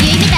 Give